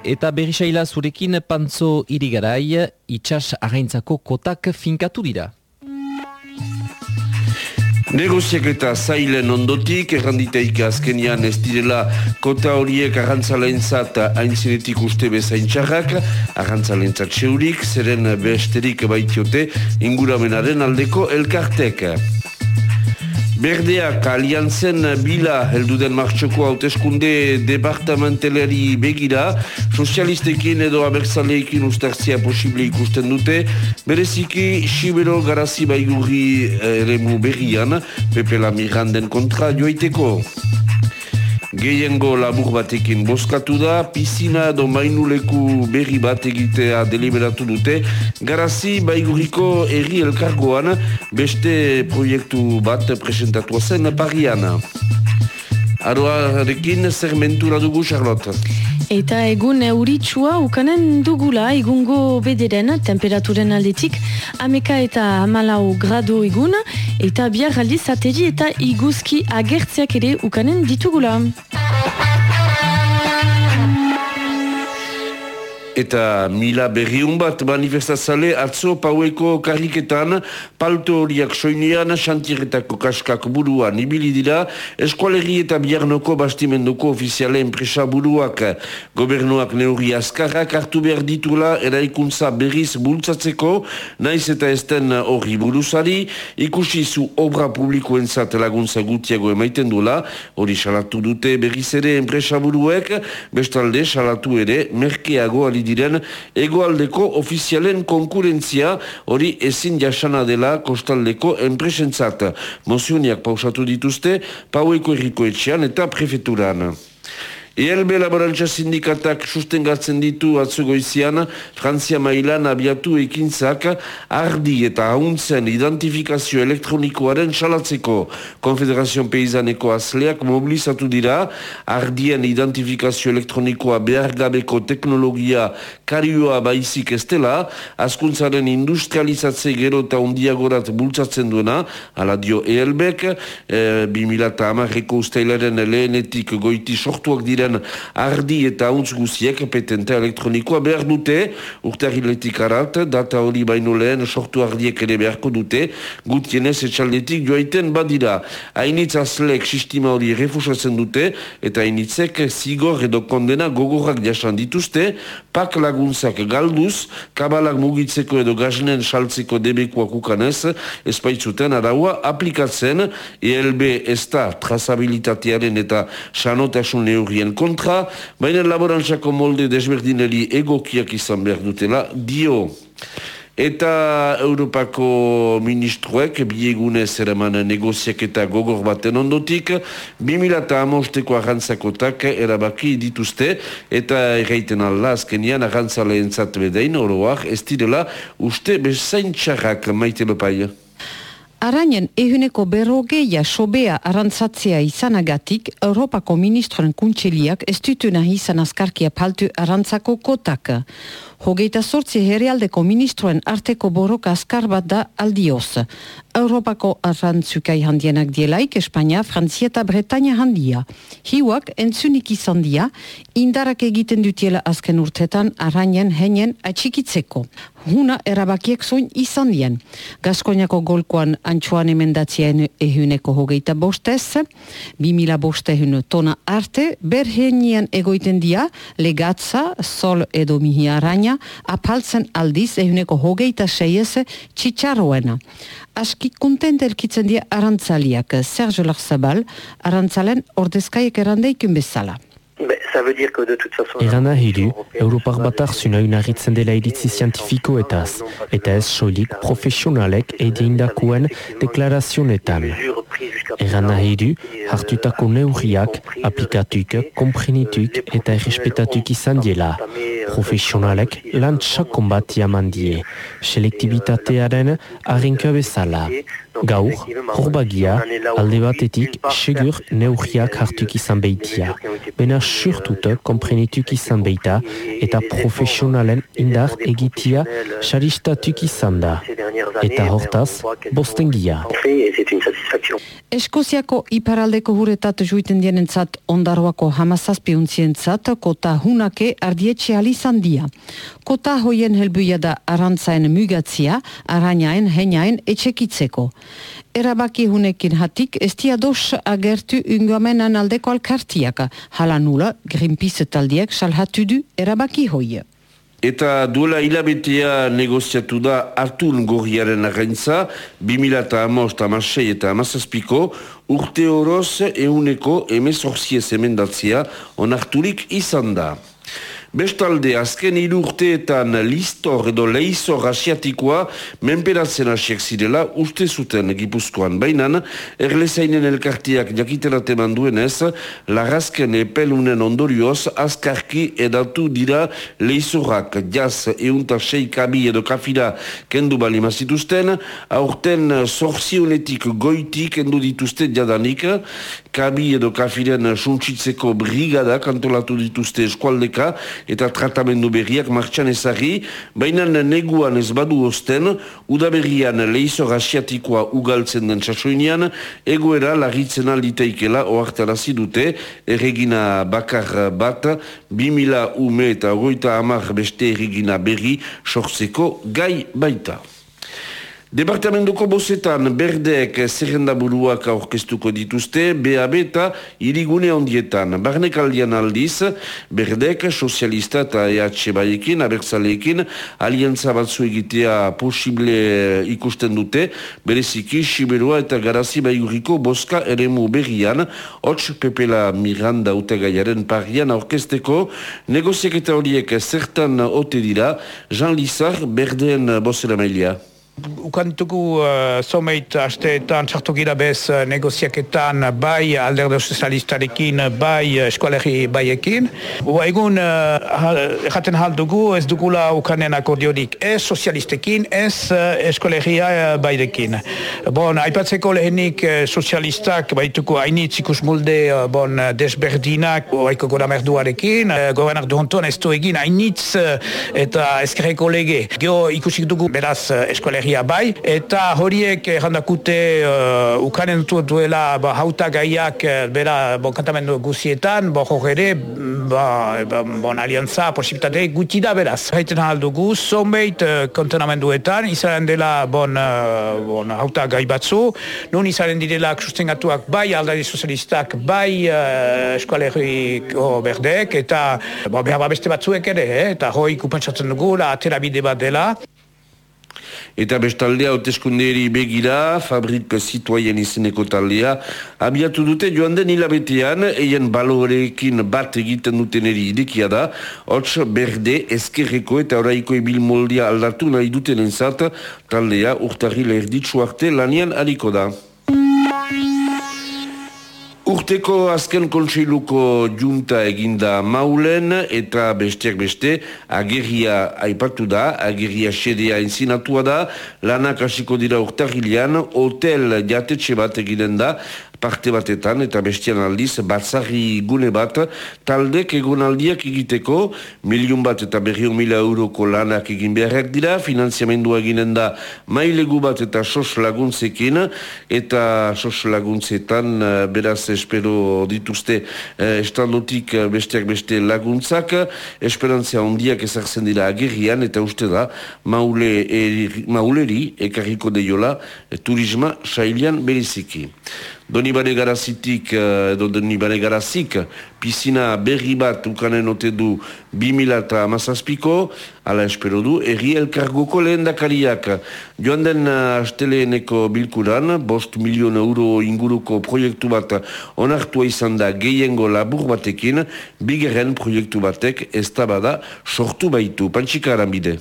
Eta berrisaila zurekin pantzo irigarai, itxas againtzako kotak finkatu dira. Negoziak eta zailen ondotik, erranditeik azkenian ez direla kota horiek arrantzalentzat haintzinetik uste bezain txarrak, arrantzalentzat seurik, zeren besterik baitiote inguramenaren aldeko elkartek. Berdeak aliantzen bila helduden martxoko hauteskunde departamenteleri begira, sozialistekin edo abertzaleekin ustartzia posible ikusten dute, bereziki Xibero Garazi Baigurri eremu berrian, Pepe Lamiranden kontra joiteko. Gehiengo labur batekin boskatu da, pizina edo mainuleku berri bat egitea deliberatu dute, garazi baiguriko erri elkargoan beste proiektu bat presentatua zen parian. Aroarekin zer mentura dugu, Charlotte? Eta egun euritsua ukanen dugula egungo bederen temperaturen aldetik ameka eta amalau grado egun eta biar aldiz ateri eta iguzki agertziak ere ukanen ditugula. Eta mila berriun bat manifestazale atzo paueko karriketan palto horiak soinean xantiretako kaskak buruan ibili dira eskualerri eta biarnoko bastimenduko ofiziale enpresa buruak. Gobernuak neuri askarrak hartu behar ditula eraikuntza berriz bultzatzeko naiz eta esten hori buruzari ikusi zu obra publikoen zat laguntza gutiago emaiten dula hori salatu dute berriz ere enpresa buruek bestalde salatu ere merkeago ali diren egoaldeko ofizialen konkurentzia hori ezin jasana dela kostaldeko enpresentzat. Mozioniak pausatu dituzte, paueko erriko etxean eta prefeturan. ELB Laborantza Sindikatak sustengatzen ditu atzugoizian, Frantzia mailan abiatu ekintzak ardi eta hauntzen identifikazio elektronikoaren salatzeko. Konfederazioan Peizaneko azleak mobilizatu dira, ardien identifikazio elektronikoa behargabeko teknologia karioa baizik estela, askuntzaren industrializatze gero eta undiagorat bultzatzen duena, ala dio ELBek, e, 2000 amarreko ustailaren lehenetik goiti sortuak diren ardi eta hauntz guziek petente elektronikoa behar dute, urtarriletik arat, data hori baino lehen sortu ardiek ere beharko dute, gutienez etxaldetik joaiten badira. Hainitz azlek sistima hori refusatzen dute, eta hainitzek zigor edo kondena gogorrak jasan dituzte, pak laguntzak galduz, kabalak mugitzeko edo gaznen saltzeko debekoak ukanez, espaitzuten araua aplikatzen, ELB ez da trazabilitatearen eta sanotasun neurien kontra, baina laborantzako molde desberdinari egokiak izan behar dutela, dio. Eta Europako ministroek biegunez eraman negoziak eta gogor baten ondotik, 2008ko arrantzakotak erabaki dituzte, eta erraiten ala azkenian arrantzalean zatbedein oroak, ez direla uste bezain txarrak maite lopaia. Arainen ehuneko berrogeia sobea arantzatzea izanagatik, Europako ministroen kuntseliak ez dutu nahi izan askarkia paltu arantzako kotak. Hogeita sortzi herrialdeko ministroen arteko borroka askar bat da aldioz. Europako arrantzukai handienak dielaik, Espanya, Frantzia eta Bretaña handia. Hiuak entzunik izan dia, indarak egiten dutiela azken urtetan arainen henien atxikitzeko. Huna erabakiek zoin izan dien. Gaskoinako golkoan antxuan emendatzien ehuneko hogeita bostez, 2000 boste tona arte, berhenien egoiten dia, legatza, sol edo mihi araina, apaltzen aldiz ehuneko hogeita seiez txitsarroena. Aski kontent elkitzen dia arantzaliak, Sergio Larzabal, arantzalen ordezkaiek erandeikun bezala. Erana hiru, Europar batar zuna unarritzen dela iritzi zientifikoetaz, eta ez soilik profesionalek edeindakuen deklarazionetan. Erana hiru, hartutako neurriak, aplikatuik, komprenituk eta errespetatuk izan diela. Profesionalek lan txakon bat jaman die, selektibitatearen arrinka bezala. Gaur, horbagia, alde batetik, segur neurriak hartuk izan behitia. Bena surtut komprenituk izan behita eta profesionalen indar egitia xaristatuk izan da. Eta hortaz, bostengia. Eskoziako iparaldeko huretat juiten dienentzat ondaroako hamazazpiuntzientzat kota hunake ardietxe alizan dia. Kota hoien helbuia da arantzaen mugatzia, arainaen, heinaen etxekitzeko. Erabaki hunekin hatik, estia dos agertu ungoamenan aldeko alkartiak, hala nula, Greenpeace taldiek salhatu du erabaki hoia. Eta duela hilabetea negoziatu da atun gorriaren againtza, 2008 amasei eta amazazpiko, urte horoz euneko emezorzie zemendatzia onarturik izan da. Bestalde, azken irurteetan listor edo leizor asiatikoa menperatzen asiak zirela uste zuten gipuzkoan. Bainan, erlezainen elkartiak jakiterate manduenez, larazken epelunen ondorioz azkarki edatu dira leizorak jaz eunta kabi edo kafira kendu bali mazituzten, aurten zorzionetik goiti kendu dituzte jadanik, kabi edo kafiren suntsitzeko brigada kantolatu dituzte eskualdeka, eta tratamendu berriak martxan ezari, baina neguan ez badu osten, udaberrian lehizor asiatikoa ugaltzen den txasoinean, egoera lagitzen alditeikela oartarazi dute, erregina bakar bat, 2000 ume eta ogoita amar beste erregina berri sortzeko gai baita. Departamentuko bozetan berdeek zerrendaburuak aurkeztuko dituzte, BAB eta irigune ondietan. Barnek aldian aldiz, berdeek sozialista eta EH baiekin, abertzaleekin, alientza batzu egitea posible ikusten dute, bereziki, Siberua eta Garazi baiuriko boska eremu berrian, hots Pepela Miranda utegaiaren parian aurkezteko, negoziak eta horiek zertan ote dira, Jean Lizar, berdeen bozera mailia. Ukantuko uh, someit asteetan txartu gira bez uh, negoziaketan bai alderde sozialistarekin bai uh, eskualerri baiekin. Ua egun uh, erraten uh, dugu ez dugula ukanen akordiorik ez sozialistekin ez uh, eskualerria uh, bairekin. Bon, aipatzeko lehenik uh, sozialistak baituko hainitz ikus mulde uh, bon, desberdinak oaiko gora merduarekin. Uh, Gobernar duonton ez du egin hainitz uh, eta eskerreko lege. Gio ikusik dugu beraz uh, eskualerria bai, eta horiek errandakute uh, ukanen dutu duela ba, hauta gaiak uh, bera bon, kantamendu guzietan, bo jogere ba, ba, bon, aliantza posibilitate guti da beraz. Haiten aldugu, zonbeit uh, kontenamenduetan, izaren dela bon, uh, bon, hauta gai batzu, nun izaren direla sustengatuak bai aldari sozialistak, bai uh, eskualeriko berdek, eta bo, behar beste batzuek ere, eh? eta hoi kupantzatzen dugu, la atera bide bat dela. Eta bestaldea hauteskunderi begira, fabrik zituaien izeneko taldea, abiatu dute joan den hilabetean, eien balorekin bat egiten duten eri idekia da, hots berde, ezkerreko eta oraiko ebil moldia aldatu nahi duten enzat, taldea urtarri leherditzu arte lanian hariko da. Urteko azken kontseiluko junta eginda maulen eta besteak beste agerria aipatu da, agerria sedea enzinatua da, lanak hasiko dira urtarrilean, hotel jatetxe bat eginen da, parte batetan eta bestian aldiz batzari gune bat taldek egonaldiak egiteko milion bat eta berriun mila euroko lanak egin beharrak dira finanziamendua eginen da mailegu bat eta sos laguntzekin eta sos laguntzetan eh, beraz espero dituzte eh, estandotik eh, besteak beste laguntzak esperantzia ondiak ezartzen dira agerrian eta uste da maule eri, mauleri ekarriko deiola turisma sailian beriziki. Doni bane garazitik, eh, edo doni bane garazik, pisina berri bat ukanen ote du 2000 eta amazazpiko, ala espero du, erri elkargoko lehen dakariak. Joan den eh, asteleeneko bilkuran, bost milion euro inguruko proiektu bat onartua izan da gehiengo labur batekin, bigeren proiektu batek ez bada sortu baitu. Pantsika arambide.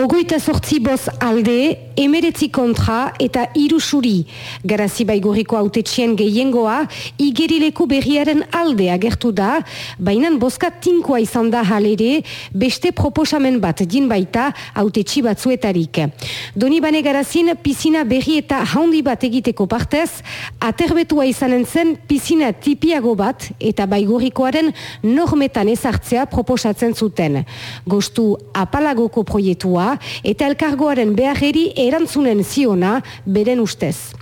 Ogoita sortzi boz alde emeretzi kontra eta irusuri. Garazi baigoriko autetxien gehiengoa, igerileku berriaren alde agertu da, baina boska tinkoa izan da halere, beste proposamen bat din baita autetxi batzuetarik. Doni bane garazin, pizina berri eta haundi bat egiteko partez, aterbetua izanen zen pizina tipiago bat eta baigorikoaren normetan ezartzea proposatzen zuten. Gostu apalagoko proiektua eta elkargoaren beharreri erantzunen ziona beren ustez.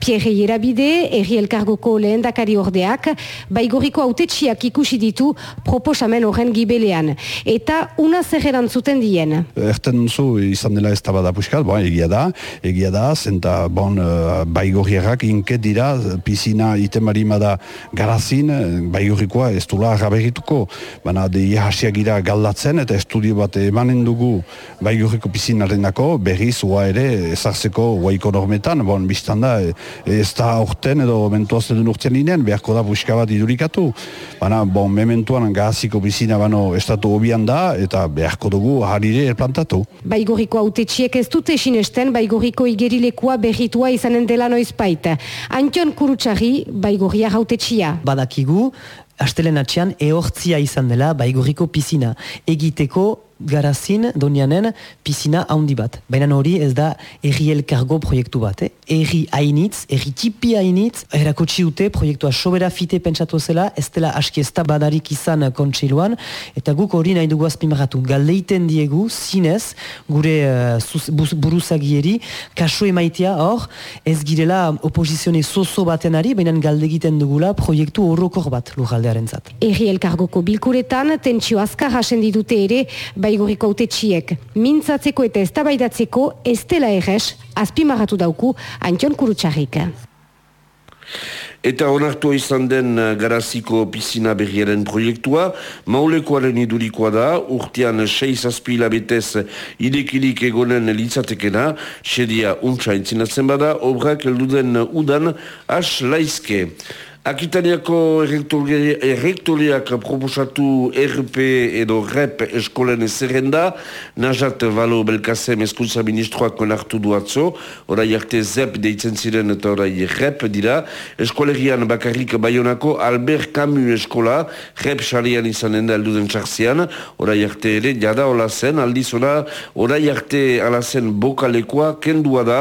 Pierre Ierabide, erri elkargoko lehendakari ordeak, baigoriko autetxiak ikusi ditu proposamen horren gibelean. Eta una zer erantzuten dien. Erten zu izan dela ez tabada puskat, bon, egia da, egia da, zenta bon, uh, baigorriak inket dira, pizina iten da garazin, baigorrikoa ez dula agabegituko, baina de hasiak gira galdatzen eta estudio bat emanen dugu baigurriko pizinaren dako, berriz ua ere ezartzeko uaiko normetan, bon, biztan da, ez da aurten edo mentuaz edun urtean inen, beharko da buska bat idurikatu. Baina, bon, mementuan gaziko bizina bano estatu hobian da, eta beharko dugu harire erplantatu. Baigurriko autetxiek ez dute sinesten, baigurriko igerilekua berritua izanen dela noiz baita. Antion kurutxarri, baigurria autetxia. Badakigu, Astelen atxean ehortzia izan dela baigorriko pizina. Egiteko garazin donianen pisina handi bat. Baina hori ez da erri elkargo proiektu bat. Eh? Erri hainitz, erri tipi hainitz, erakotsi dute proiektua sobera fite pentsatu zela, ez dela aski ez da badarik izan kontseiluan, eta guk hori nahi dugu azpimarratu. Galdeiten diegu, zinez, gure uh, buruzagieri, kaso emaitea hor, ez girela oposizione zozo baten ari, baina galdegiten dugula proiektu horrokor bat lujaldearen zat. Erri elkargoko bilkuretan, tentsio azkar hasen ditute ere, bai baiguriko autetxiek. Mintzatzeko eta eztabaidatzeko ez dela errez, azpimarratu dauku Antion Kurutxarrik. Eta onartua izan den uh, garaziko pisina berriaren proiektua, maulekoaren idurikoa da, urtean 6 azpila betez idekilik egonen litzatekena, sedia untsa entzinatzen bada, obrak elduden udan as laizke. Akitaniako errektoriak proposatu RP edo REP eskolen zerrenda, Najat Valo Belkasem eskuntza ministroak konartu duatzo, orai arte ZEP deitzen ziren eta orai REP dira, eskolerian bakarrik Bayonako Albert Camus eskola, REP xalian izanen da elduden txarzian, orai arte ere, jada hola zen, aldiz orai arte ala zen bokalekoa kendua da,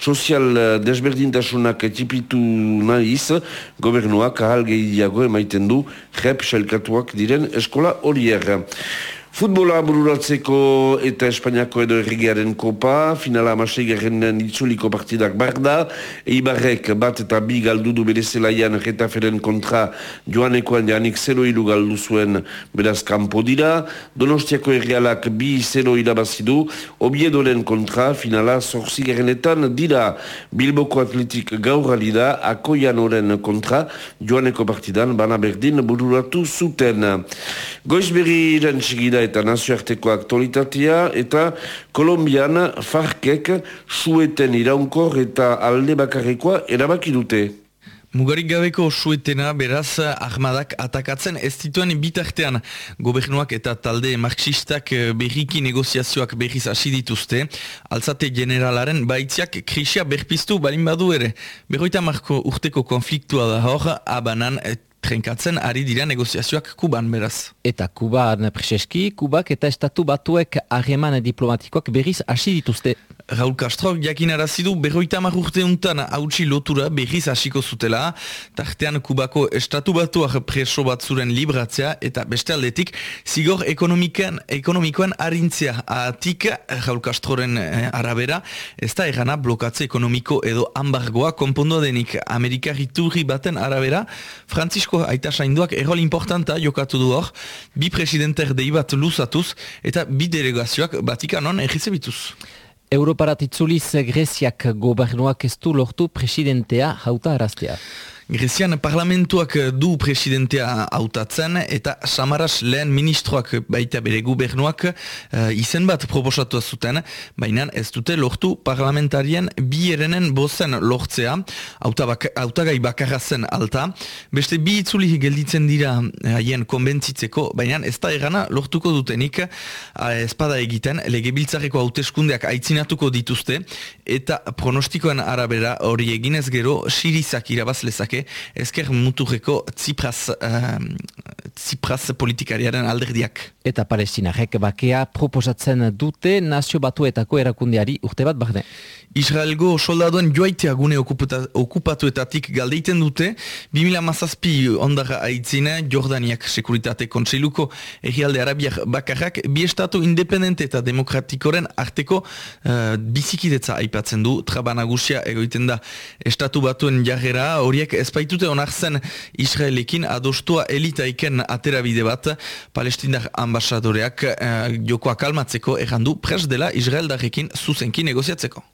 sozial desberdintasunak tipitu nahiz, gobernuak ahal gehiago emaiten du jep selkatuak diren eskola horiek. Futbola bururatzeko eta Espainiako edo errigearen kopa, finala amasei garen itzuliko partidak barda, eibarrek bat eta bi galdu du bere zelaian retaferen kontra joanekoan janik zero ilu galdu zuen beraz kampo dira, donostiako errealak bi zero irabazidu, obiedoren kontra finala zorzi garenetan dira. Bilboko Atletik gaur alida, akoian oren kontra joaneko partidan bana berdin bururatu zuten. Goizberri rentsigida eta nazioarteko aktualitatea eta Kolombian farkek sueten iraunkor eta alde bakarrekoa erabaki dute. Mugarik gabeko suetena beraz armadak atakatzen ez dituen bitartean gobernuak eta talde marxistak eh, berriki negoziazioak berriz hasi dituzte altzate generalaren baitziak krisia berpiztu balin badu ere. Berroita marko urteko konfliktua da hor, abanan trenkatzen ari dira negoziazioak Kuban beraz. Eta Kuban preseski, Kubak eta Estatu Batuek harreman diplomatikoak berriz hasi dituzte. Raul Castro jakin arazidu berroita marrurte untan hautsi lotura berriz hasiko zutela, tartean Kubako estatu batuak preso bat zuren libratzea eta beste aldetik zigor ekonomikan, ekonomikoan harintzea. Atik Raul Castroren eh, arabera, ez da erana blokatze ekonomiko edo ambargoa konpondo denik Amerika riturri baten arabera, Francisco Aita Sainduak errol importanta jokatu du hor, bi presidenter dei bat luzatuz eta bi delegazioak batikanon egizebituz. Europarat itzuliz Greziak gobernuak ez du lortu presidentea jauta araztea. Grezian parlamentuak du presidentea hautatzen eta Samaras lehen ministroak baita bere gubernuak uh, izen bat proposatu zuten, baina ez dute lortu parlamentarien bi erenen bozen lortzea, hautagai bakarra zen alta, beste bi itzuli gelditzen dira haien konbentzitzeko, baina ez da egana lortuko dutenik espada egiten, legebiltzareko hauteskundeak aitzinatuko dituzte, eta pronostikoen arabera hori eginez gero sirizak irabaz lezake, ezker muturreko Tsipras, uh, Tsipras politikariaren alderdiak. Eta palestinarek bakea proposatzen dute nazio batuetako erakundeari urte bat barne. Israelgo soldaduen joaitea gune okupatuetatik galdeiten dute, 2000 mazazpi ondara aitzina Jordaniak sekuritate kontseiluko egialde arabiak bakarrak bi estatu independente eta demokratikoren arteko uh, bizikidetza aipatzen du, trabanagusia egoiten da estatu batuen jarrera, horiek ezpaitute onartzen Israelekin adostua elitaiken aterabide bat, palestindar ambasadoreak uh, jokoa kalmatzeko errandu pres dela Israeldarekin zuzenki negoziatzeko.